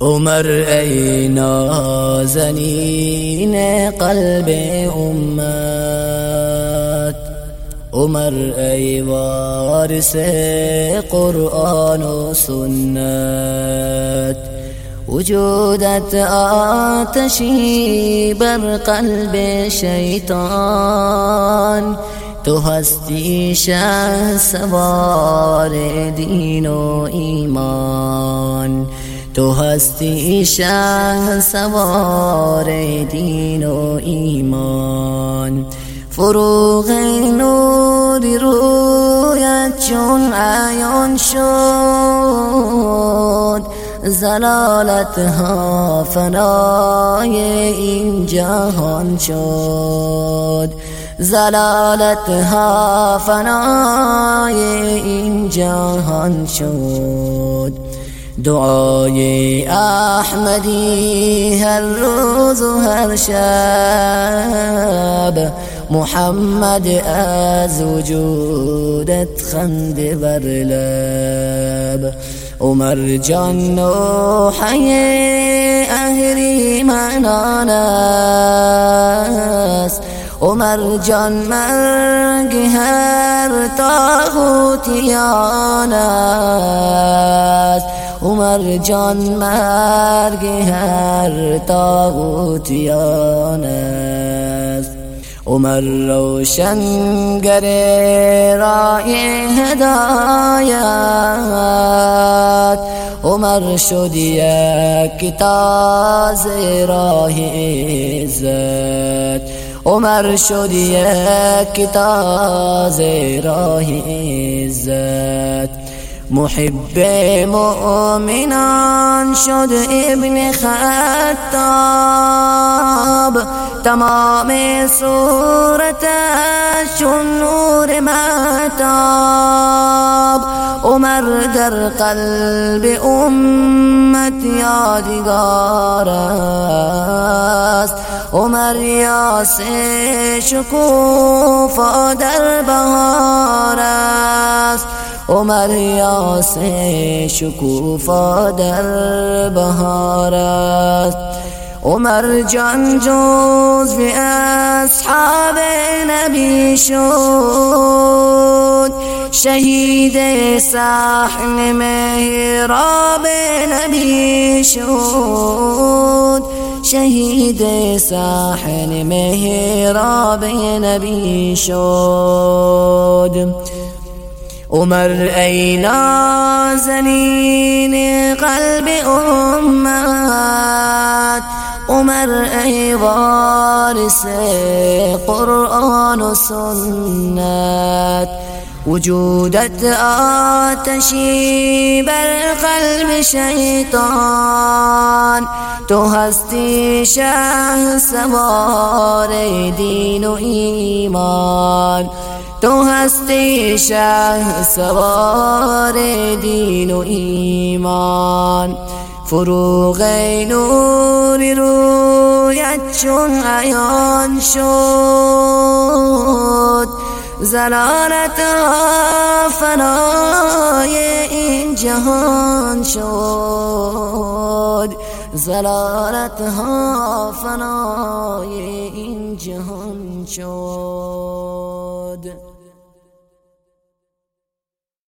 عمر ای نازنین قلب امت. عمر ای وارث قرآن و سنت. وجودت آتشی بر قلب شیطان تو هستی شه سوار دین و ایمان تو هستی شه سوار دین و ایمان. فروغ نور رویت چون عیان شد. ضلالت ها فنای این جهان شد. ضلالت ها فنای این جهان شد. دعای احمد هر روز و هر شب. محمد از وجودت خنده بر لب. عمر جان نوحه اهلی منان است. عمر جان مرگ هر طاغوتیان است. عمر جان مرگ هر طاغوتیان است عمر روشنگر راه هدایت. عمر شد یکه تاز راه عزت. عمر شد یک تاز راه عزت. محب مؤمنان شد ابن خطاب. تمام صورتش نور مهتاب عمر در قلب امت یادگار است. عمر یاس شکوفا در بهار است. عمر یاس شکوفا در بهار است عمر جان جز به اصحاب نبی شد. شهید صحن محراب نبی شد. شهید صحن مهراب نبی شد. عمر ای نازنین قلب امت عمر ای وارث قرآن و وجودت آتشی بر قلب شیطان تو هستی و ایمان تو هستی شه سوار دین و ایمان. فروغ نور رویت چون عیان شد. زلالت فنای این جهان شد. زلالت ها فنای این جهان شد.